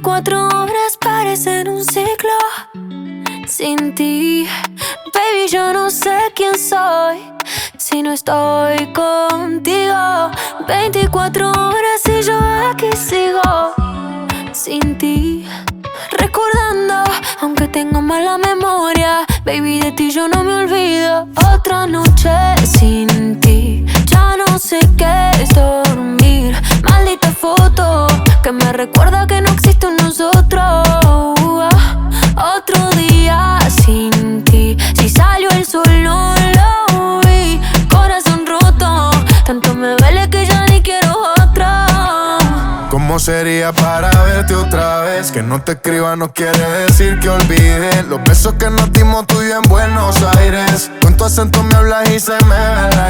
24 horas parecen un ciclo sin ti. Baby, yo no sé quién soy si no estoy contigo. 24 horas y yo aquí sigo sin ti. Recordando, aunque tengo mala memoria, baby, de ti yo no me olvido. Otra noche sin que no existe un nosotros. Otro día sin ti, si salió el sol no lo vi. Corazón roto, tanto me duele que ya ni quiero otra. ¿Cómo sería para verte otra vez? Que no te escriba no quiere decir que olvide Los besos que nos dimos tú y en Buenos Aires Con tu acento me hablas y se me ve que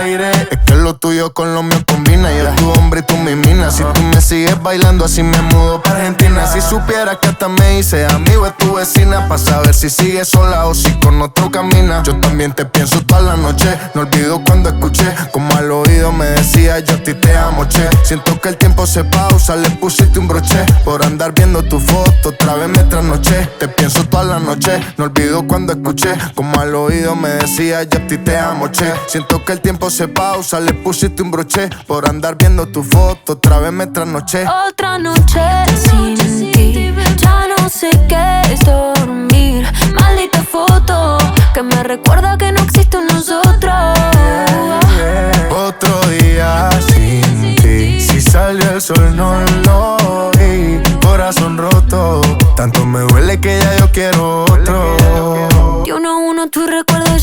lo tuyo con lo mío combina. Yo tu hombre y tú mi mina. Si tú me sigues bailando así me mudo para Argentina. Si supieras que hasta me hice amigo de tu vecina Pa' saber si sigues sola o si con otro camina. Yo también te pienso toda la noche. No olvido cuando escuché Como al oído me decía yo a ti te amo, che Siento que el tiempo se pausa, le pusiste un broche. Por andar viendo tu foto, otra vez me trasnoché. Te pienso toda la noche, no olvido cuando escuché Como al oído me decía, ya a ti te amo, che Siento que el tiempo se pausa, le pusiste un broche Por andar viendo tu foto, otra vez me trasnoché. Otra noche sin ti, ya no sé qué es dormir. Maldita foto que me recuerda que no existe un nosotros. Otro día sin ti. Si salió el sol no lo vi. Corazón roto. Tanto me duele que ya yo quiero otro. Y uno a uno tus recuerdos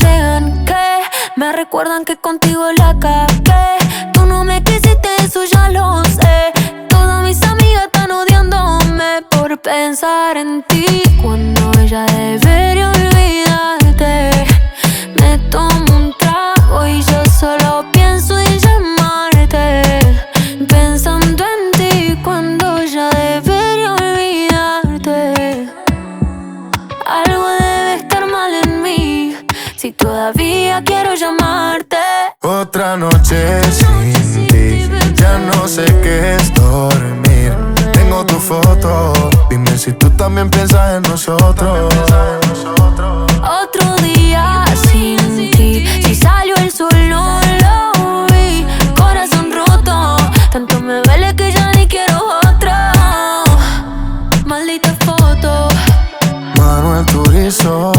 me recuerdan que contigo la cagué. Tú no me quisiste, eso ya lo sé. Todas mis amigas están odiándome por pensar en ti Otra noche sin ti Ya no sé qué es dormir Tengo tu foto Dime si tú también piensas en nosotros Otro día sin ti. Si salió el sol no lo vi. Corazón roto, tanto me duele que ya ni quiero otra. Maldita foto. Manuel Turizo